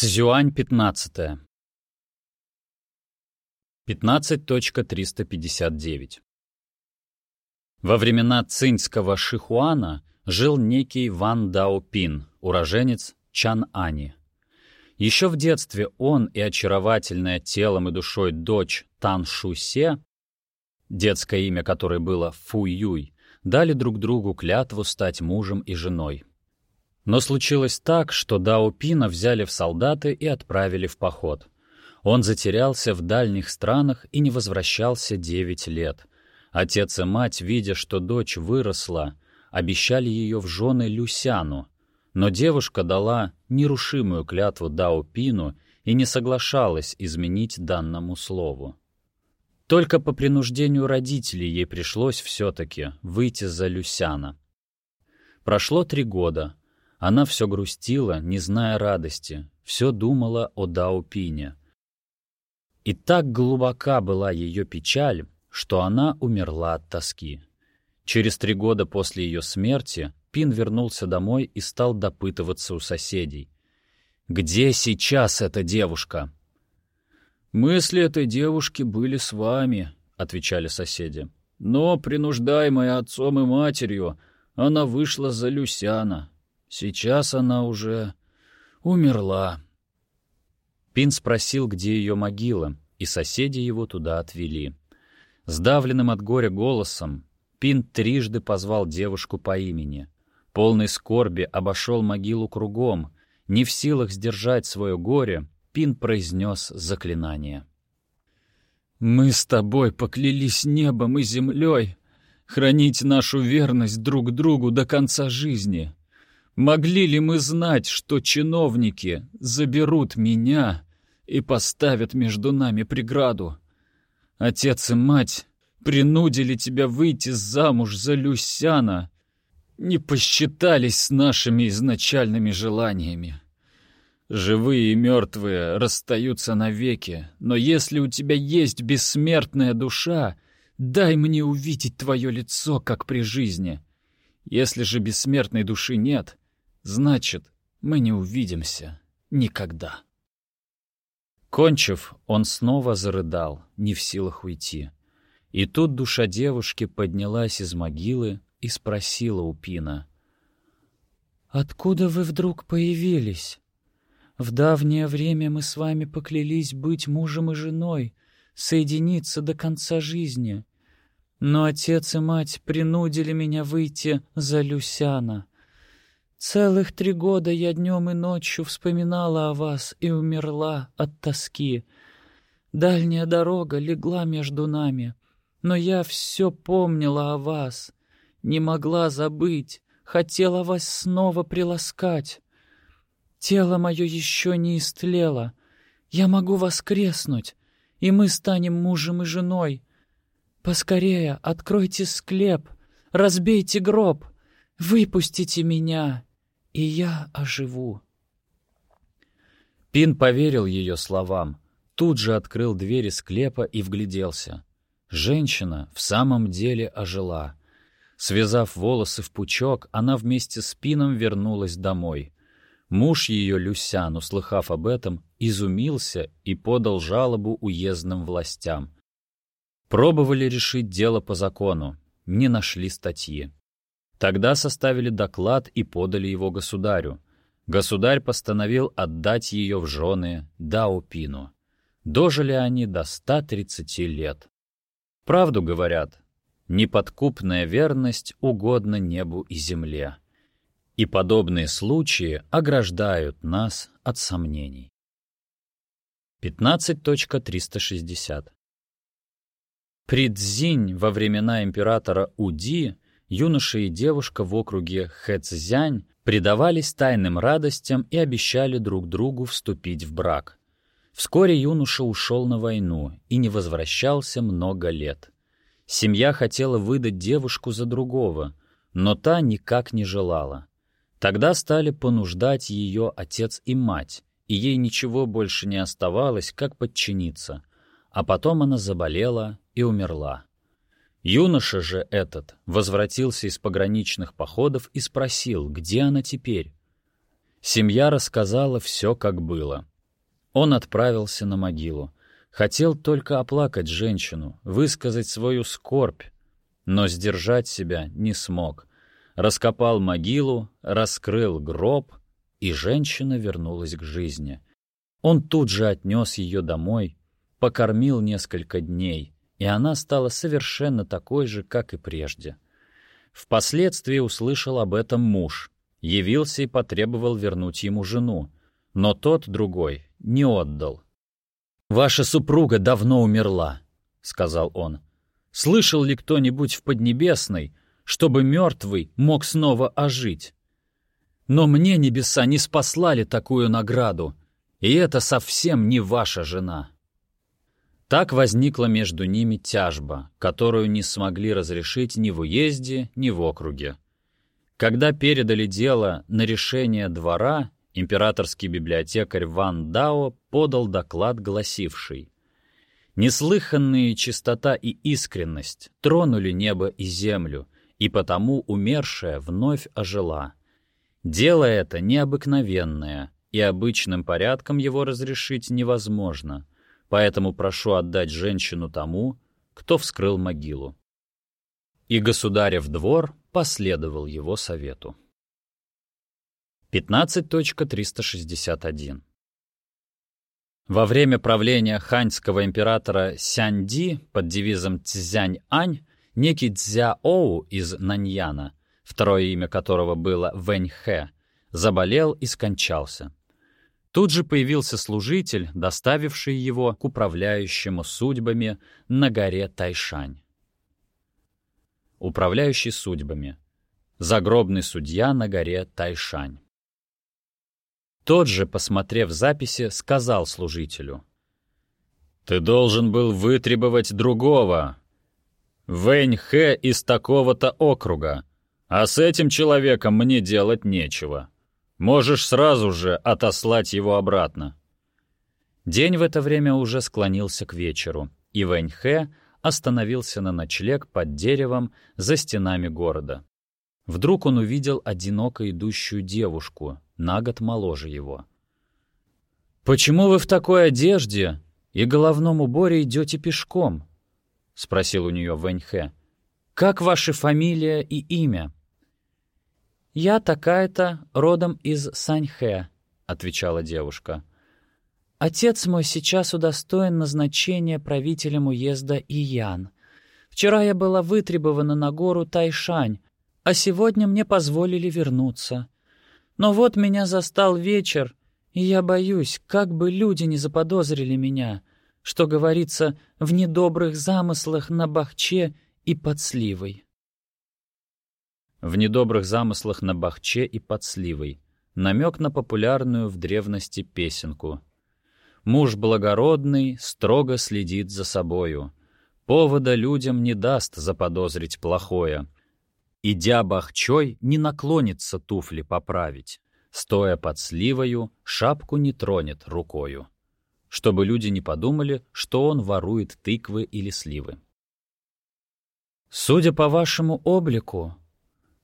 Цзюань 15. 15.359 Во времена цинского Шихуана жил некий Ван Даопин, уроженец Чан-Ани. Еще в детстве он и очаровательная телом и душой дочь Тан Шусе, детское имя которой было Фу Юй, дали друг другу клятву стать мужем и женой. Но случилось так, что Дао Пина взяли в солдаты и отправили в поход. Он затерялся в дальних странах и не возвращался девять лет. Отец и мать, видя, что дочь выросла, обещали ее в жены Люсяну, но девушка дала нерушимую клятву Дао Пину и не соглашалась изменить данному слову. Только по принуждению родителей ей пришлось все-таки выйти за Люсяна. Прошло три года, она все грустила, не зная радости, все думала о Даупине. И так глубока была ее печаль, что она умерла от тоски. Через три года после ее смерти Пин вернулся домой и стал допытываться у соседей. «Где сейчас эта девушка?» «Мысли этой девушки были с вами», — отвечали соседи. «Но, принуждаемая отцом и матерью, она вышла за Люсяна, Сейчас она уже умерла. Пин спросил, где ее могила, и соседи его туда отвели. Сдавленным от горя голосом Пин трижды позвал девушку по имени. Полный скорби обошел могилу кругом. Не в силах сдержать свое горе, Пин произнес заклинание. «Мы с тобой поклялись небом и землей хранить нашу верность друг другу до конца жизни. Могли ли мы знать, что чиновники заберут меня и поставят между нами преграду? Отец и мать принудили тебя выйти замуж за Люсяна, не посчитались с нашими изначальными желаниями. Живые и мертвые расстаются навеки, но если у тебя есть бессмертная душа, дай мне увидеть твое лицо, как при жизни. Если же бессмертной души нет — Значит, мы не увидимся никогда. Кончив, он снова зарыдал, не в силах уйти. И тут душа девушки поднялась из могилы и спросила у Пина. «Откуда вы вдруг появились? В давнее время мы с вами поклялись быть мужем и женой, соединиться до конца жизни. Но отец и мать принудили меня выйти за Люсяна. Целых три года я днем и ночью вспоминала о вас и умерла от тоски. Дальняя дорога легла между нами, но я все помнила о вас, не могла забыть, хотела вас снова приласкать. Тело мое еще не истлело, я могу воскреснуть, и мы станем мужем и женой. Поскорее откройте склеп, разбейте гроб, выпустите меня, и я оживу. Пин поверил ее словам, тут же открыл двери склепа и вгляделся. Женщина в самом деле ожила. Связав волосы в пучок, она вместе с Пином вернулась домой. Муж ее, Люсян, услыхав об этом, изумился и подал жалобу уездным властям. Пробовали решить дело по закону, не нашли статьи. Тогда составили доклад и подали его государю. Государь постановил отдать ее в жены Даупину. Дожили они до 130 лет. Правду говорят, неподкупная верность угодна небу и земле. И подобные случаи ограждают нас от сомнений. 15.360 Придзинь во времена императора Уди юноша и девушка в округе Хэцзянь предавались тайным радостям и обещали друг другу вступить в брак. Вскоре юноша ушел на войну и не возвращался много лет. Семья хотела выдать девушку за другого, но та никак не желала. Тогда стали понуждать ее отец и мать, и ей ничего больше не оставалось, как подчиниться. А потом она заболела и умерла. Юноша же этот возвратился из пограничных походов и спросил, где она теперь. Семья рассказала все, как было. Он отправился на могилу. Хотел только оплакать женщину, высказать свою скорбь, но сдержать себя не смог. Раскопал могилу, раскрыл гроб, и женщина вернулась к жизни. Он тут же отнес ее домой, покормил несколько дней, и она стала совершенно такой же, как и прежде. Впоследствии услышал об этом муж, явился и потребовал вернуть ему жену, но тот, другой, не отдал. «Ваша супруга давно умерла», — сказал он. «Слышал ли кто-нибудь в Поднебесной, чтобы мертвый мог снова ожить? Но мне небеса не спаслали такую награду, и это совсем не ваша жена». Так возникла между ними тяжба, которую не смогли разрешить ни в уезде, ни в округе. Когда передали дело на решение двора, императорский библиотекарь Ван Дао подал доклад, гласивший «Неслыханные чистота и искренность тронули небо и землю, и потому умершая вновь ожила. Дело это необыкновенное, и обычным порядком его разрешить невозможно» поэтому прошу отдать женщину тому, кто вскрыл могилу». И государев двор последовал его совету. 15.361 Во время правления ханьского императора Сяньди под девизом Цзянь-Ань некий Цзя-Оу из Наньяна, второе имя которого было Вэньхэ, заболел и скончался. Тут же появился служитель, доставивший его к управляющему судьбами на горе Тайшань. Управляющий судьбами. Загробный судья на горе Тайшань. Тот же, посмотрев записи, сказал служителю. «Ты должен был вытребовать другого. Вэнь Хэ из такого-то округа, а с этим человеком мне делать нечего». Можешь сразу же отослать его обратно». День в это время уже склонился к вечеру, и Вэньхэ остановился на ночлег под деревом за стенами города. Вдруг он увидел одиноко идущую девушку, на год моложе его. «Почему вы в такой одежде и головном уборе идете пешком?» — спросил у нее Вэньхэ. «Как ваша фамилия и имя?» «Я такая-то, родом из Саньхэ», — отвечала девушка. «Отец мой сейчас удостоен назначения правителем уезда Иян. Вчера я была вытребована на гору Тайшань, а сегодня мне позволили вернуться. Но вот меня застал вечер, и я боюсь, как бы люди не заподозрили меня, что говорится в недобрых замыслах на Бахче и под Сливой» в недобрых замыслах на Бахче и под Сливой, намек на популярную в древности песенку. Муж благородный строго следит за собою, повода людям не даст заподозрить плохое. Идя Бахчой, не наклонится туфли поправить, стоя под Сливою, шапку не тронет рукою, чтобы люди не подумали, что он ворует тыквы или сливы. «Судя по вашему облику,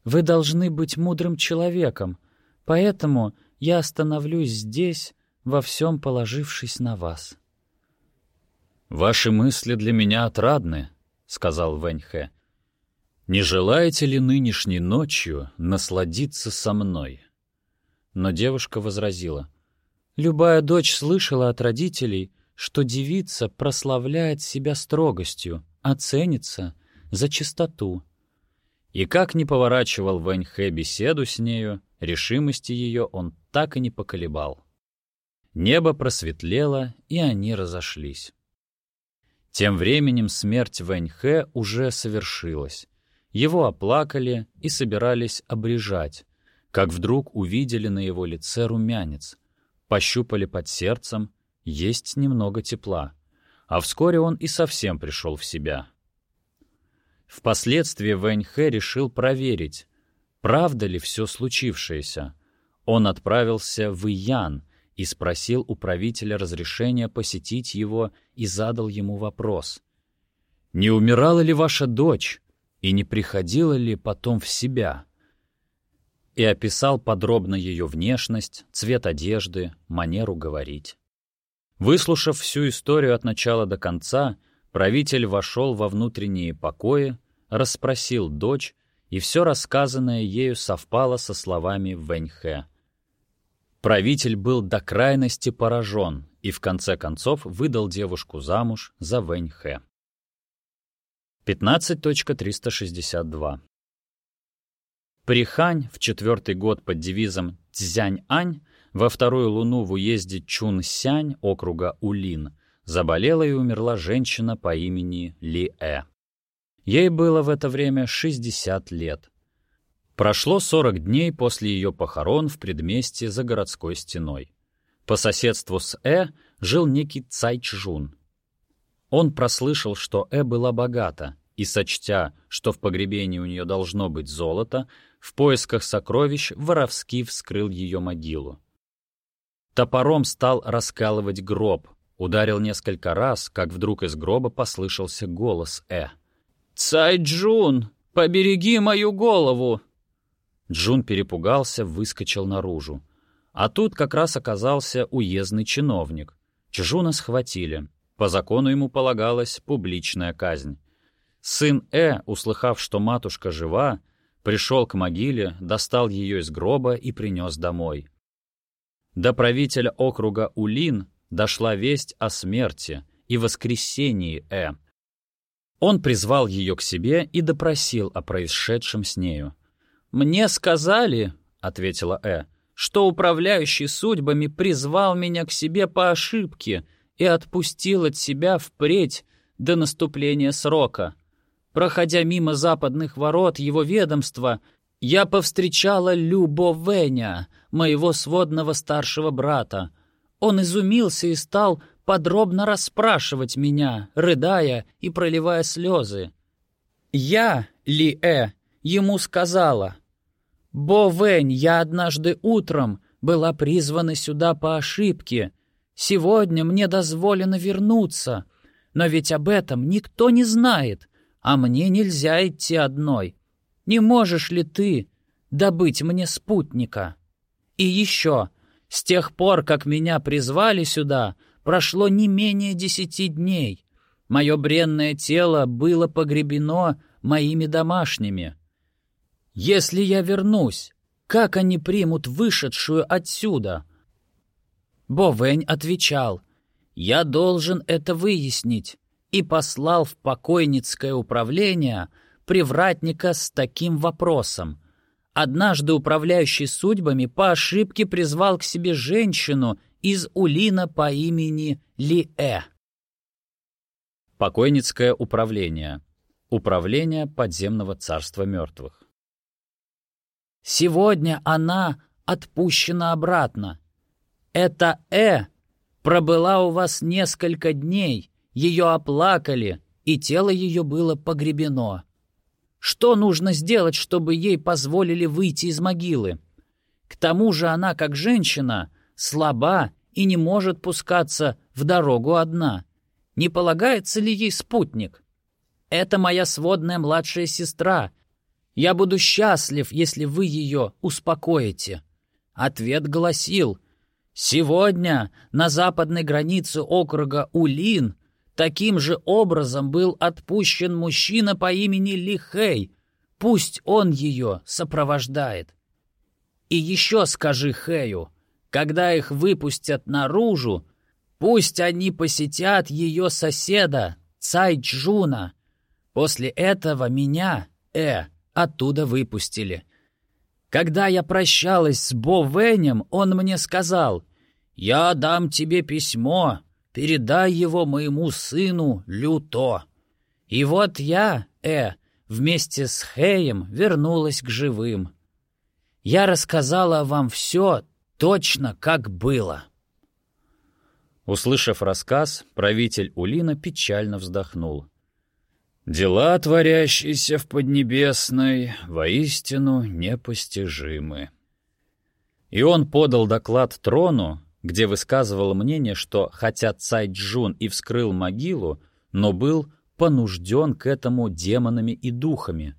вы должны быть мудрым человеком, поэтому я остановлюсь здесь, во всем положившись на вас». «Ваши мысли для меня отрадны», — сказал Вэньхэ. «Не желаете ли нынешней ночью насладиться со мной?» Но девушка возразила. «Любая дочь слышала от родителей, что девица прославляет себя строгостью, а ценится за чистоту. И как ни поворачивал Вэньхэ беседу с нею, решимости ее он так и не поколебал. Небо просветлело, и они разошлись. Тем временем смерть Вэньхэ уже совершилась. Его оплакали и собирались обрежать, как вдруг увидели на его лице румянец, пощупали под сердцем, есть немного тепла, а вскоре он и совсем пришел в себя — Впоследствии Вэньхэ решил проверить, правда ли все случившееся. Он отправился в Иян и спросил у правителя разрешения посетить его и задал ему вопрос. «Не умирала ли ваша дочь и не приходила ли потом в себя?» и описал подробно ее внешность, цвет одежды, манеру говорить. Выслушав всю историю от начала до конца, правитель вошел во внутренние покои, расспросил дочь, и все рассказанное ею совпало со словами Вэньхэ. Правитель был до крайности поражен и в конце концов выдал девушку замуж за Вэньхэ. 15.362 Прихань в четвертый год под девизом «Цзянь-Ань» во вторую луну в уезде Чун-Сянь округа Улин заболела и умерла женщина по имени Ли-Э. Ей было в это время 60 лет. Прошло 40 дней после ее похорон в предместье за городской стеной. По соседству с Э жил некий Цай Чжун. Он прослышал, что Э была богата, и, сочтя, что в погребении у нее должно быть золото, в поисках сокровищ воровски вскрыл ее могилу. Топором стал раскалывать гроб, ударил несколько раз, как вдруг из гроба послышался голос Э. «Цай Джун, побереги мою голову!» Джун перепугался, выскочил наружу. А тут как раз оказался уездный чиновник. Чжуна схватили. По закону ему полагалась публичная казнь. Сын Э, услыхав, что матушка жива, Пришел к могиле, достал ее из гроба и принес домой. До правителя округа Улин дошла весть о смерти и воскресении Э. Он призвал ее к себе и допросил о происшедшем с нею. «Мне сказали, — ответила Э, — что управляющий судьбами призвал меня к себе по ошибке и отпустил от себя впредь до наступления срока. Проходя мимо западных ворот его ведомства, я повстречала Любо Веня, моего сводного старшего брата. Он изумился и стал подробно расспрашивать меня, рыдая и проливая слезы. Я, Ли-Э, ему сказала, «Бо Вэнь, я однажды утром была призвана сюда по ошибке. Сегодня мне дозволено вернуться, но ведь об этом никто не знает» а мне нельзя идти одной. Не можешь ли ты добыть мне спутника? И еще, с тех пор, как меня призвали сюда, прошло не менее десяти дней. Мое бренное тело было погребено моими домашними. Если я вернусь, как они примут вышедшую отсюда? Бовень отвечал, «Я должен это выяснить и послал в покойницкое управление привратника с таким вопросом. Однажды управляющий судьбами по ошибке призвал к себе женщину из Улина по имени Ли-Э. Покойницкое управление. Управление подземного царства мертвых. Сегодня она отпущена обратно. Эта «э» пробыла у вас несколько дней, ее оплакали, и тело ее было погребено. Что нужно сделать, чтобы ей позволили выйти из могилы? К тому же она, как женщина, слаба и не может пускаться в дорогу одна. Не полагается ли ей спутник? Это моя сводная младшая сестра. Я буду счастлив, если вы ее успокоите. Ответ гласил, «Сегодня на западной границе округа Улин Таким же образом был отпущен мужчина по имени Лихей. Пусть он ее сопровождает. И еще скажи Хэю, когда их выпустят наружу, пусть они посетят ее соседа, Цай Чжуна. После этого меня, Э, оттуда выпустили. Когда я прощалась с Бо Венем, он мне сказал, «Я дам тебе письмо, Передай его моему сыну Люто. И вот я, Э, вместе с Хеем вернулась к живым. Я рассказала вам все точно, как было». Услышав рассказ, правитель Улина печально вздохнул. «Дела, творящиеся в Поднебесной, воистину непостижимы». И он подал доклад трону, где высказывал мнение, что хотя Цай Джун и вскрыл могилу, но был понужден к этому демонами и духами.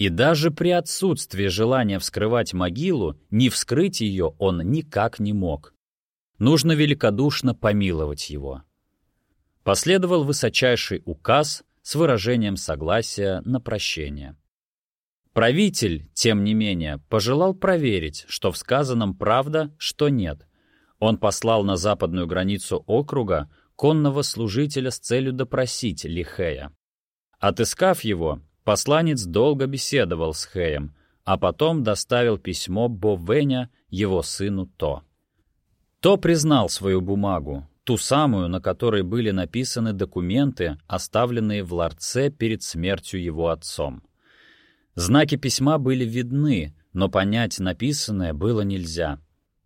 И даже при отсутствии желания вскрывать могилу, не вскрыть ее он никак не мог. Нужно великодушно помиловать его. Последовал высочайший указ с выражением согласия на прощение. Правитель, тем не менее, пожелал проверить, что в сказанном правда, что нет. Он послал на западную границу округа конного служителя с целью допросить Лихея. Отыскав его, Посланец долго беседовал с Хэем, а потом доставил письмо Бовеня его сыну То. То признал свою бумагу, ту самую, на которой были написаны документы, оставленные в ларце перед смертью его отцом. Знаки письма были видны, но понять написанное было нельзя.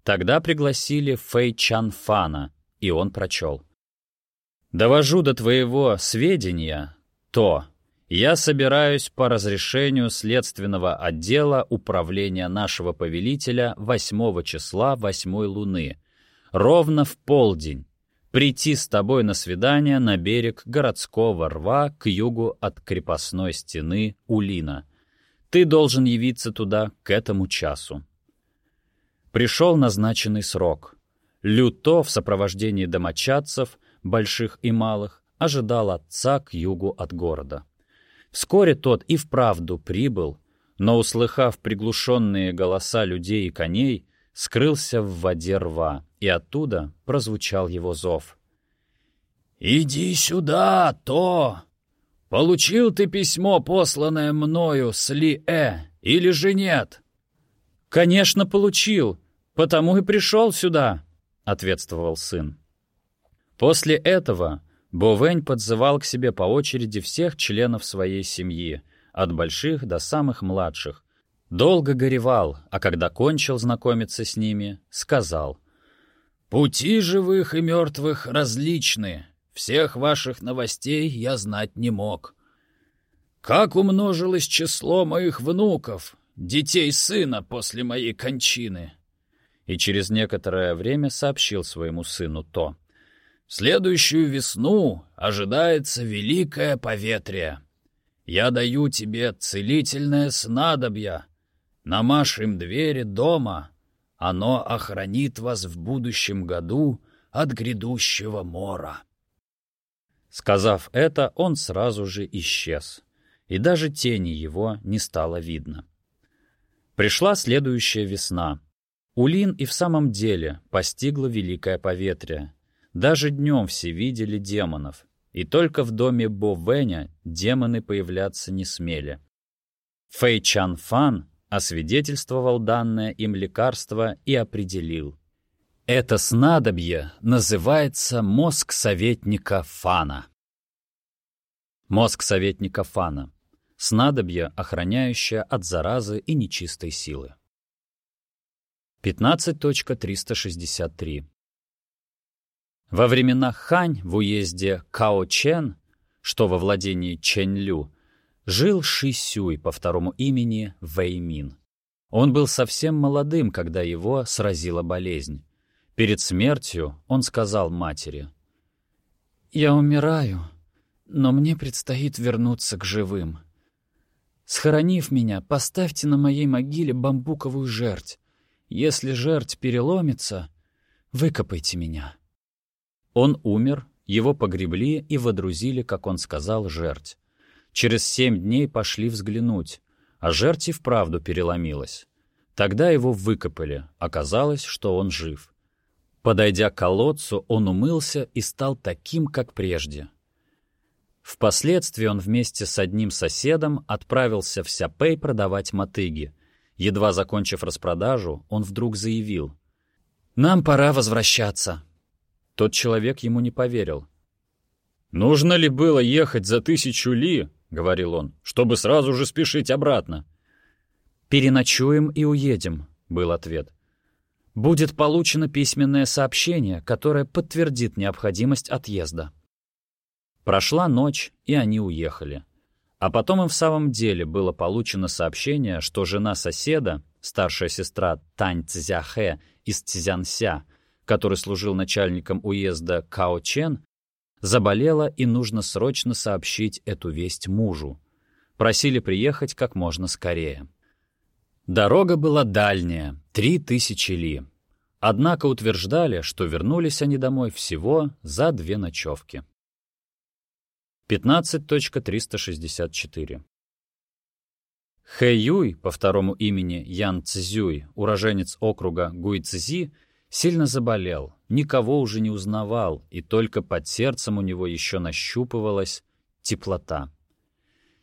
Тогда пригласили Фэй Чан Фана, и он прочел. «Довожу до твоего сведения то, я собираюсь по разрешению следственного отдела управления нашего повелителя 8 числа 8 луны, ровно в полдень, прийти с тобой на свидание на берег городского рва к югу от крепостной стены Улина. Ты должен явиться туда к этому часу. Пришел назначенный срок. Люто в сопровождении домочадцев, больших и малых, ожидал отца к югу от города. Вскоре тот и вправду прибыл, но, услыхав приглушенные голоса людей и коней, скрылся в воде рва, и оттуда прозвучал его зов. «Иди сюда, То! Получил ты письмо, посланное мною с Ли-Э, или же нет?» «Конечно, получил, потому и пришел сюда», — ответствовал сын. После этого Бовень подзывал к себе по очереди всех членов своей семьи, от больших до самых младших. Долго горевал, а когда кончил знакомиться с ними, сказал, «Пути живых и мертвых различны, всех ваших новостей я знать не мог. Как умножилось число моих внуков, детей сына после моей кончины!» И через некоторое время сообщил своему сыну то — следующую весну ожидается великое поветрие. Я даю тебе целительное снадобье. Намажь им двери дома. Оно охранит вас в будущем году от грядущего мора». Сказав это, он сразу же исчез, и даже тени его не стало видно. Пришла следующая весна. Улин и в самом деле постигла великое поветрие, даже днем все видели демонов, и только в доме Бо Вэня демоны появляться не смели. Фэй Чан Фан освидетельствовал данное им лекарство и определил. Это снадобье называется мозг советника Фана. Мозг советника Фана. Снадобье, охраняющее от заразы и нечистой силы. 15.363 во времена Хань в уезде Као-Чен, что во владении Чэнь-Лю, жил Ши Сюй по второму имени Вэймин. Он был совсем молодым, когда его сразила болезнь. Перед смертью он сказал матери, «Я умираю, но мне предстоит вернуться к живым. Схоронив меня, поставьте на моей могиле бамбуковую жерть. Если жерть переломится, выкопайте меня». Он умер, его погребли и водрузили, как он сказал, жерть. Через семь дней пошли взглянуть, а жерть и вправду переломилась. Тогда его выкопали, оказалось, что он жив. Подойдя к колодцу, он умылся и стал таким, как прежде. Впоследствии он вместе с одним соседом отправился в Сяпэй продавать мотыги. Едва закончив распродажу, он вдруг заявил. «Нам пора возвращаться. Тот человек ему не поверил. «Нужно ли было ехать за тысячу ли, — говорил он, — чтобы сразу же спешить обратно?» «Переночуем и уедем», — был ответ. «Будет получено письменное сообщение, которое подтвердит необходимость отъезда». Прошла ночь, и они уехали. А потом им в самом деле было получено сообщение, что жена соседа, старшая сестра Тань Цзяхэ из Цзянся, который служил начальником уезда Као Чен, заболела и нужно срочно сообщить эту весть мужу. просили приехать как можно скорее. Дорога была дальняя, три тысячи ли. Однако утверждали, что вернулись они домой всего за две ночевки. 15.364 Хэ Юй, по второму имени Ян Цзюй, уроженец округа Гуйцзи, сильно заболел, никого уже не узнавал, и только под сердцем у него еще нащупывалась теплота.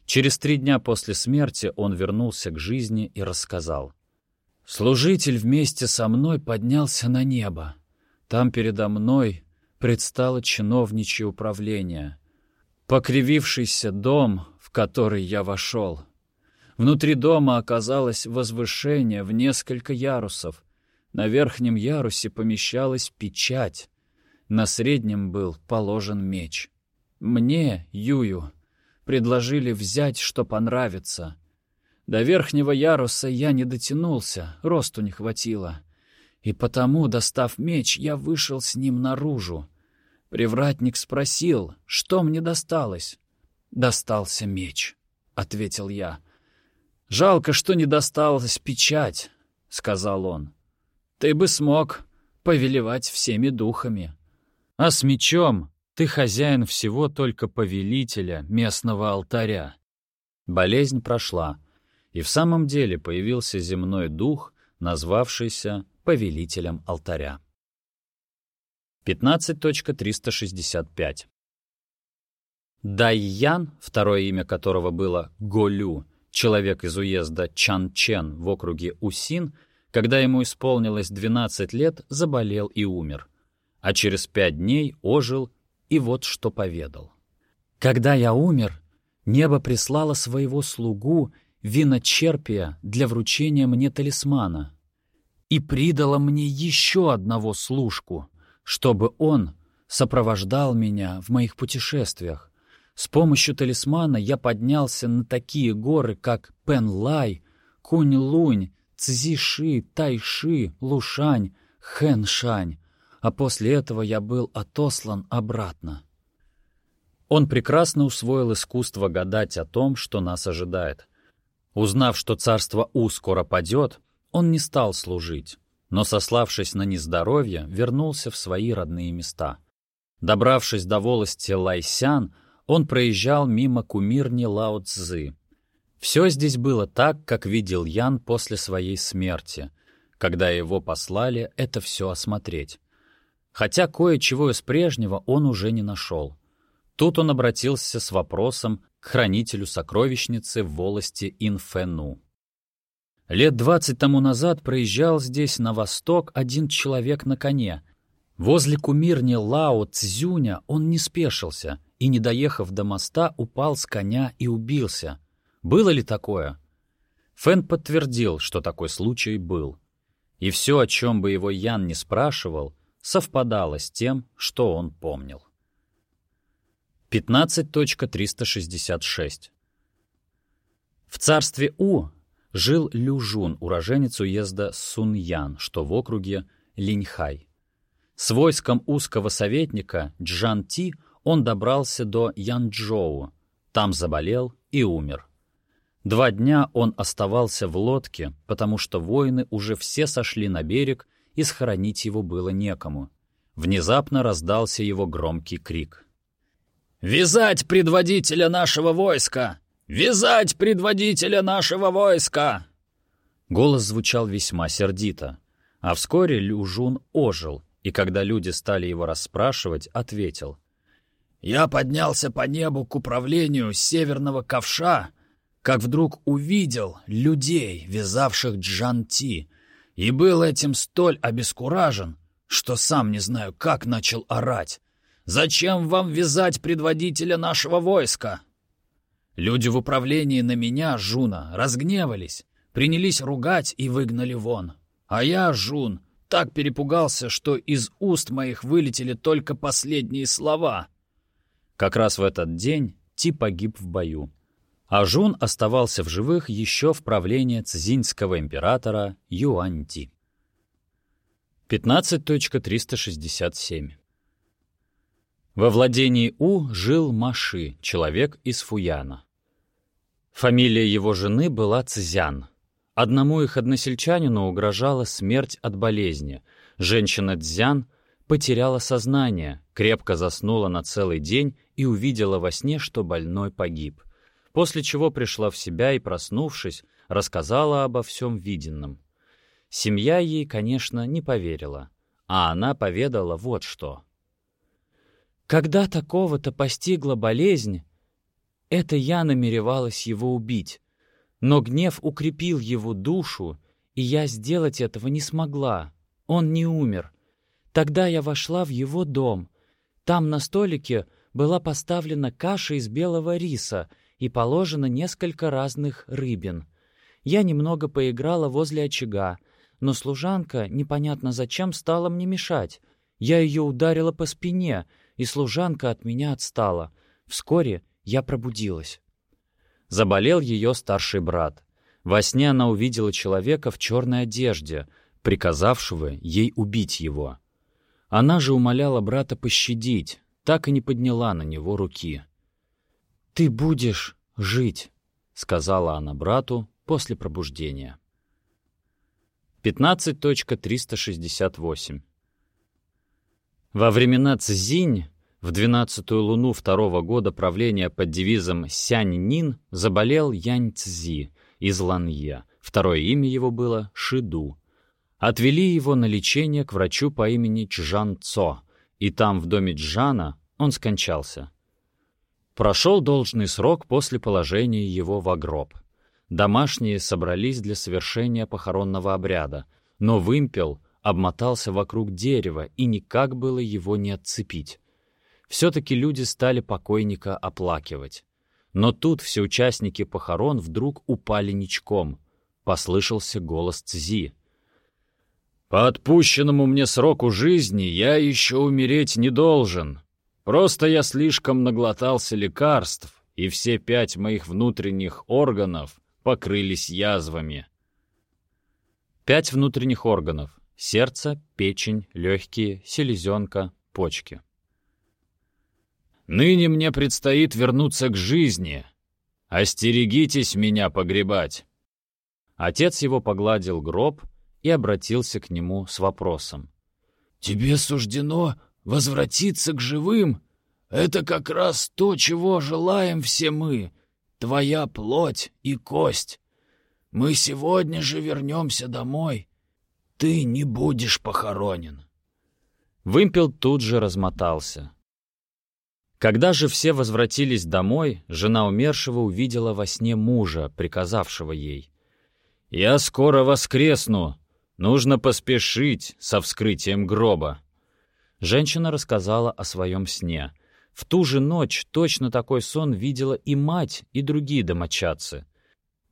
Через три дня после смерти он вернулся к жизни и рассказал. «Служитель вместе со мной поднялся на небо. Там передо мной предстало чиновничье управление. Покривившийся дом, в который я вошел. Внутри дома оказалось возвышение в несколько ярусов. На верхнем ярусе помещалась печать. На среднем был положен меч. Мне, Юю, предложили взять, что понравится. До верхнего яруса я не дотянулся, росту не хватило. И потому, достав меч, я вышел с ним наружу. Привратник спросил, что мне досталось. «Достался меч», — ответил я. «Жалко, что не досталась печать», — сказал он. «Ты бы смог повелевать всеми духами. А с мечом ты хозяин всего только повелителя местного алтаря. Болезнь прошла, и в самом деле появился земной дух, назвавшийся повелителем алтаря. 15.365 Дайян, второе имя которого было Голю, человек из уезда Чан-Чен в округе Усин, когда ему исполнилось 12 лет, заболел и умер, а через пять дней ожил и вот что поведал. «Когда я умер, небо прислало своего слугу виночерпия для вручения мне талисмана и придало мне еще одного служку, чтобы он сопровождал меня в моих путешествиях. С помощью талисмана я поднялся на такие горы, как Пен-Лай, Кунь-Лунь, Цзиши, Тайши, Лушань, Хэншань, а после этого я был отослан обратно. Он прекрасно усвоил искусство гадать о том, что нас ожидает. Узнав, что царство У скоро падет, он не стал служить, но, сославшись на нездоровье, вернулся в свои родные места. Добравшись до волости Лайсян, он проезжал мимо кумирни Лао Цзы. Все здесь было так, как видел Ян после своей смерти, когда его послали это все осмотреть хотя кое-чего из прежнего он уже не нашел. Тут он обратился с вопросом к хранителю сокровищницы в волости Инфену. Лет двадцать тому назад проезжал здесь на восток один человек на коне. Возле кумирни Лао Цзюня он не спешился и, не доехав до моста, упал с коня и убился. Было ли такое? Фэн подтвердил, что такой случай был. И все, о чем бы его Ян не спрашивал, совпадало с тем, что он помнил. 15.366 В царстве У жил Люжун, уроженец уезда Суньян, что в округе Линьхай. С войском узкого советника Джан Ти он добрался до Янчжоу, там заболел и умер. Два дня он оставался в лодке, потому что воины уже все сошли на берег и схоронить его было некому. Внезапно раздался его громкий крик. «Вязать предводителя нашего войска! Вязать предводителя нашего войска!» Голос звучал весьма сердито, а вскоре Люжун ожил, и когда люди стали его расспрашивать, ответил. «Я поднялся по небу к управлению северного ковша, как вдруг увидел людей, вязавших джанти, и был этим столь обескуражен, что сам не знаю, как начал орать. «Зачем вам вязать предводителя нашего войска?» Люди в управлении на меня, Жуна, разгневались, принялись ругать и выгнали вон. А я, Жун, так перепугался, что из уст моих вылетели только последние слова. Как раз в этот день Ти погиб в бою а Жун оставался в живых еще в правлении цзиньского императора Юаньти. 15.367 Во владении У жил Маши, человек из Фуяна. Фамилия его жены была Цзян. Одному их односельчанину угрожала смерть от болезни. Женщина Цзян потеряла сознание, крепко заснула на целый день и увидела во сне, что больной погиб. После чего пришла в себя и, проснувшись, рассказала обо всем виденном. Семья ей, конечно, не поверила, а она поведала вот что. Когда такого-то постигла болезнь, это я намеревалась его убить, но гнев укрепил его душу, и я сделать этого не смогла. Он не умер. Тогда я вошла в его дом. Там на столике была поставлена каша из белого риса и положено несколько разных рыбин. Я немного поиграла возле очага, но служанка, непонятно зачем, стала мне мешать. Я ее ударила по спине, и служанка от меня отстала. Вскоре я пробудилась. Заболел ее старший брат. Во сне она увидела человека в черной одежде, приказавшего ей убить его. Она же умоляла брата пощадить, так и не подняла на него руки. «Ты будешь жить», — сказала она брату после пробуждения. 15.368 Во времена Цзинь в двенадцатую луну второго года правления под девизом «Сянь-Нин» заболел Янь Цзи из Ланья. Второе имя его было Шиду. Отвели его на лечение к врачу по имени Чжан Цо, и там, в доме Чжана, он скончался. Прошел должный срок после положения его в гроб. Домашние собрались для совершения похоронного обряда, но вымпел обмотался вокруг дерева, и никак было его не отцепить. Все-таки люди стали покойника оплакивать. Но тут все участники похорон вдруг упали ничком. Послышался голос Цзи. «По отпущенному мне сроку жизни я еще умереть не должен. Просто я слишком наглотался лекарств, и все пять моих внутренних органов покрылись язвами». Пять внутренних органов — сердце, печень, легкие, селезенка, почки. Ныне мне предстоит вернуться к жизни. Остерегитесь меня погребать». Отец его погладил гроб и обратился к нему с вопросом. «Тебе суждено возвратиться к живым? Это как раз то, чего желаем все мы, твоя плоть и кость. Мы сегодня же вернемся домой. Ты не будешь похоронен». Вымпел тут же размотался. Когда же все возвратились домой, жена умершего увидела во сне мужа, приказавшего ей. «Я скоро воскресну. Нужно поспешить со вскрытием гроба». Женщина рассказала о своем сне. В ту же ночь точно такой сон видела и мать, и другие домочадцы.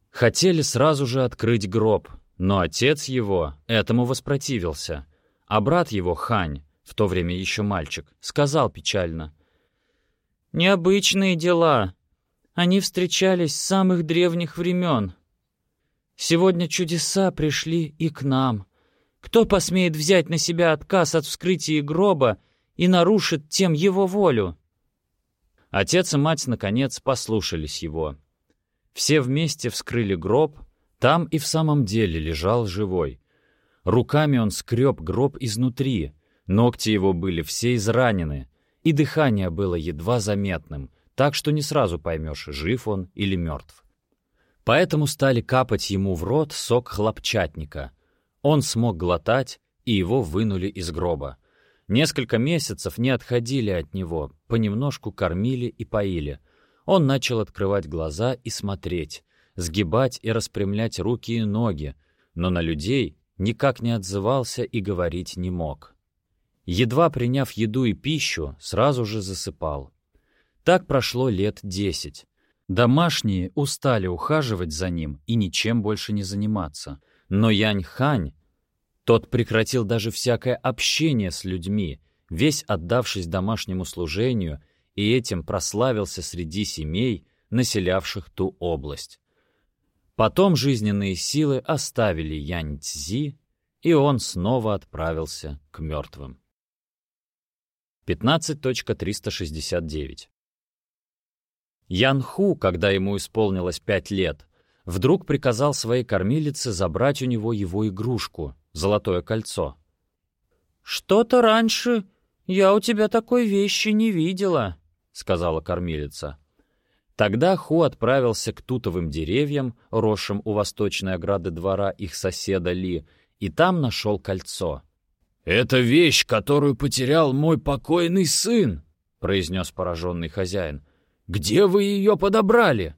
Хотели сразу же открыть гроб, но отец его этому воспротивился. А брат его, Хань, в то время еще мальчик, сказал печально — Необычные дела. Они встречались с самых древних времен. Сегодня чудеса пришли и к нам. Кто посмеет взять на себя отказ от вскрытия гроба и нарушит тем его волю? Отец и мать, наконец, послушались его. Все вместе вскрыли гроб, там и в самом деле лежал живой. Руками он скреб гроб изнутри, ногти его были все изранены, и дыхание было едва заметным, так что не сразу поймешь, жив он или мертв. Поэтому стали капать ему в рот сок хлопчатника. Он смог глотать, и его вынули из гроба. Несколько месяцев не отходили от него, понемножку кормили и поили. Он начал открывать глаза и смотреть, сгибать и распрямлять руки и ноги, но на людей никак не отзывался и говорить не мог едва приняв еду и пищу, сразу же засыпал. Так прошло лет десять. Домашние устали ухаживать за ним и ничем больше не заниматься. Но Янь-Хань, тот прекратил даже всякое общение с людьми, весь отдавшись домашнему служению, и этим прославился среди семей, населявших ту область. Потом жизненные силы оставили Янь-Цзи, и он снова отправился к мертвым. 15.369. Ян Ху, когда ему исполнилось пять лет, вдруг приказал своей кормилице забрать у него его игрушку — золотое кольцо. «Что-то раньше я у тебя такой вещи не видела», — сказала кормилица. Тогда Ху отправился к тутовым деревьям, росшим у восточной ограды двора их соседа Ли, и там нашел кольцо. «Это вещь, которую потерял мой покойный сын», — произнес пораженный хозяин. «Где вы ее подобрали?»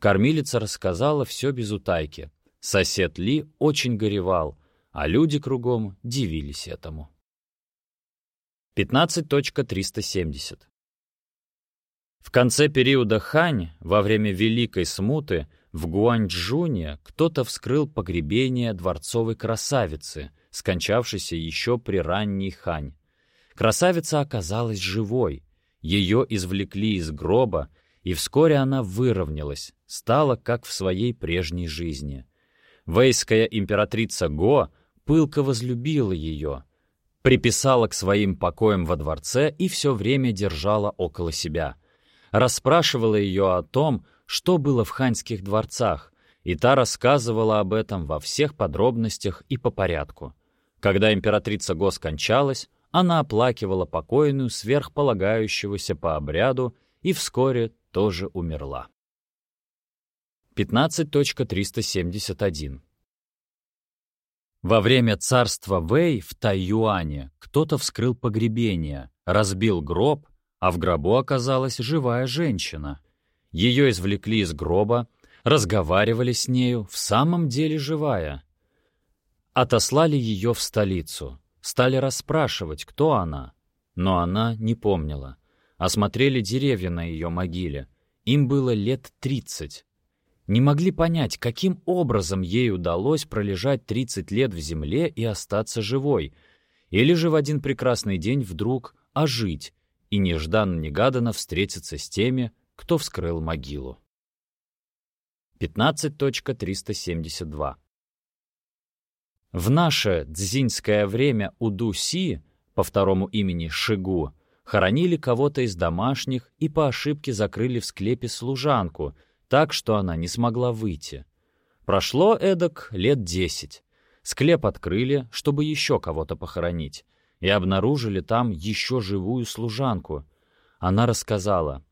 Кормилица рассказала все без утайки. Сосед Ли очень горевал, а люди кругом дивились этому. 15.370 В конце периода Хань, во время Великой Смуты, в Гуанчжуне кто-то вскрыл погребение дворцовой красавицы, скончавшейся еще при ранней Хань. Красавица оказалась живой. Ее извлекли из гроба, и вскоре она выровнялась, стала как в своей прежней жизни. Вейская императрица Го пылко возлюбила ее, приписала к своим покоям во дворце и все время держала около себя. Расспрашивала ее о том, что было в ханьских дворцах, и та рассказывала об этом во всех подробностях и по порядку. Когда императрица Го скончалась, она оплакивала покойную сверхполагающегося по обряду и вскоре тоже умерла. 15.371 Во время царства Вэй в Тайюане кто-то вскрыл погребение, разбил гроб, а в гробу оказалась живая женщина. Ее извлекли из гроба, разговаривали с нею, в самом деле живая. Отослали ее в столицу, стали расспрашивать, кто она, но она не помнила. Осмотрели деревья на ее могиле. Им было лет тридцать. Не могли понять, каким образом ей удалось пролежать 30 лет в земле и остаться живой, или же в один прекрасный день вдруг ожить и нежданно-негаданно встретиться с теми, кто вскрыл могилу. 15.372 В наше дзиньское время Уду-Си, по второму имени Шигу, хоронили кого-то из домашних и по ошибке закрыли в склепе служанку, так что она не смогла выйти. Прошло эдак лет десять. Склеп открыли, чтобы еще кого-то похоронить, и обнаружили там еще живую служанку. Она рассказала,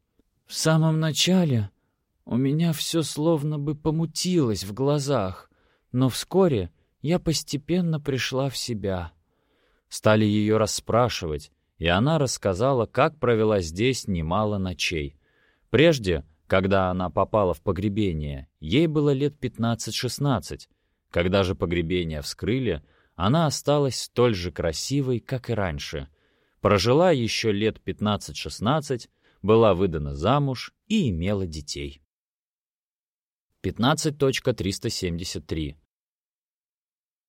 в самом начале у меня все словно бы помутилось в глазах, но вскоре я постепенно пришла в себя. Стали ее расспрашивать, и она рассказала, как провела здесь немало ночей. Прежде, когда она попала в погребение, ей было лет 15-16. Когда же погребение вскрыли, она осталась столь же красивой, как и раньше. Прожила еще лет 15-16, была выдана замуж и имела детей. 15.373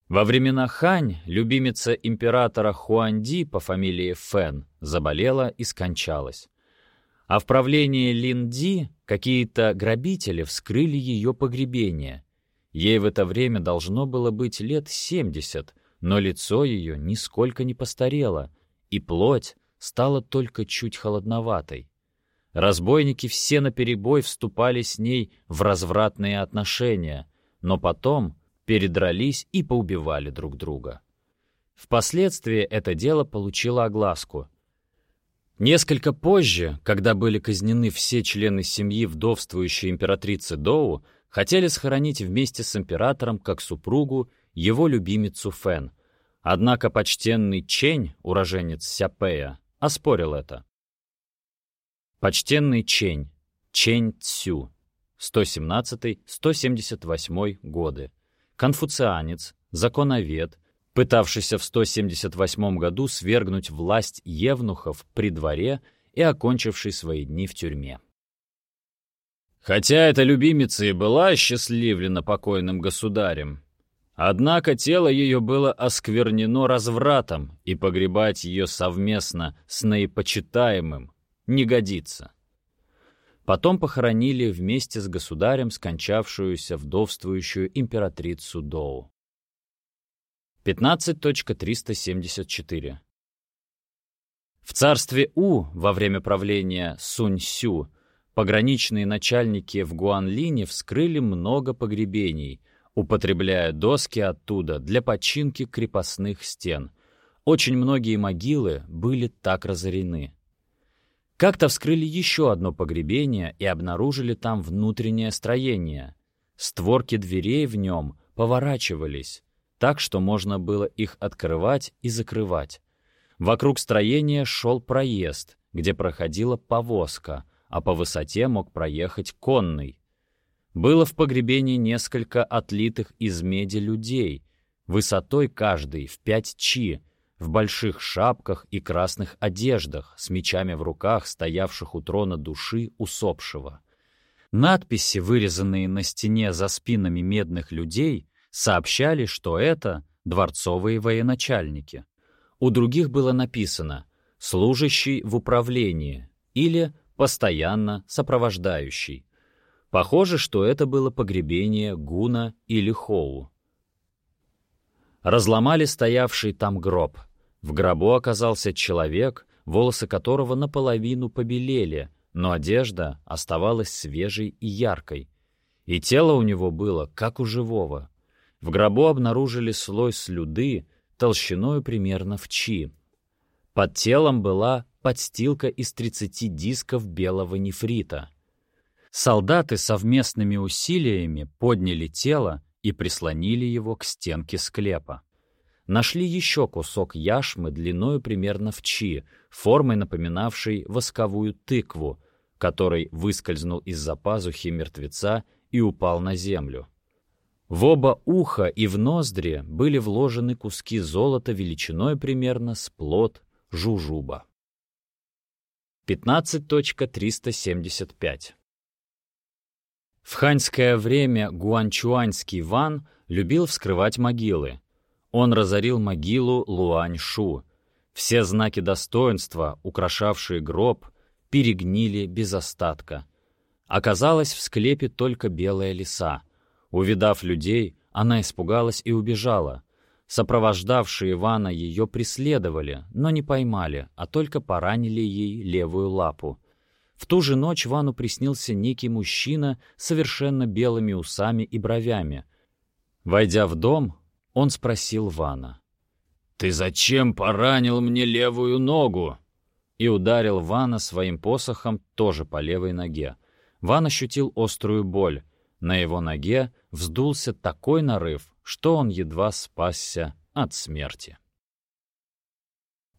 Во времена Хань любимица императора Хуанди по фамилии Фэн заболела и скончалась. А в правлении Линди какие-то грабители вскрыли ее погребение. Ей в это время должно было быть лет 70, но лицо ее нисколько не постарело, и плоть стала только чуть холодноватой. Разбойники все наперебой вступали с ней в развратные отношения, но потом передрались и поубивали друг друга. Впоследствии это дело получило огласку. Несколько позже, когда были казнены все члены семьи вдовствующей императрицы Доу, хотели схоронить вместе с императором как супругу его любимицу Фэн. Однако почтенный Чень, уроженец Сяпея, оспорил это. Почтенный Чень, Чень Цю, 117-178 годы, конфуцианец, законовед, пытавшийся в 178 году свергнуть власть евнухов при дворе и окончивший свои дни в тюрьме. Хотя эта любимица и была осчастливлена покойным государем, однако тело ее было осквернено развратом, и погребать ее совместно с наипочитаемым не годится. Потом похоронили вместе с государем скончавшуюся вдовствующую императрицу Доу. 15.374 В царстве У во время правления Сунь-Сю пограничные начальники в Гуанлине вскрыли много погребений, употребляя доски оттуда для починки крепостных стен. Очень многие могилы были так разорены. Как-то вскрыли еще одно погребение и обнаружили там внутреннее строение. Створки дверей в нем поворачивались, так что можно было их открывать и закрывать. Вокруг строения шел проезд, где проходила повозка, а по высоте мог проехать конный. Было в погребении несколько отлитых из меди людей, высотой каждый в пять чи, в больших шапках и красных одеждах, с мечами в руках, стоявших у трона души усопшего. Надписи, вырезанные на стене за спинами медных людей, сообщали, что это дворцовые военачальники. У других было написано «служащий в управлении» или «постоянно сопровождающий». Похоже, что это было погребение Гуна или Хоу. Разломали стоявший там гроб. В гробу оказался человек, волосы которого наполовину побелели, но одежда оставалась свежей и яркой. И тело у него было, как у живого. В гробу обнаружили слой слюды толщиной примерно в чи. Под телом была подстилка из 30 дисков белого нефрита. Солдаты совместными усилиями подняли тело и прислонили его к стенке склепа. Нашли еще кусок яшмы длиною примерно в чи, формой напоминавшей восковую тыкву, который выскользнул из-за пазухи мертвеца и упал на землю. В оба уха и в ноздри были вложены куски золота величиной примерно с плод жужуба. 15.375 В ханьское время гуанчуаньский Ван любил вскрывать могилы. Он разорил могилу Луань-Шу. Все знаки достоинства, украшавшие гроб, перегнили без остатка. Оказалось в склепе только белая лиса — Увидав людей, она испугалась и убежала. Сопровождавшие Ивана ее преследовали, но не поймали, а только поранили ей левую лапу. В ту же ночь Вану приснился некий мужчина с совершенно белыми усами и бровями. Войдя в дом, он спросил Вана. «Ты зачем поранил мне левую ногу?» И ударил Вана своим посохом тоже по левой ноге. Ван ощутил острую боль. На его ноге вздулся такой нарыв, что он едва спасся от смерти.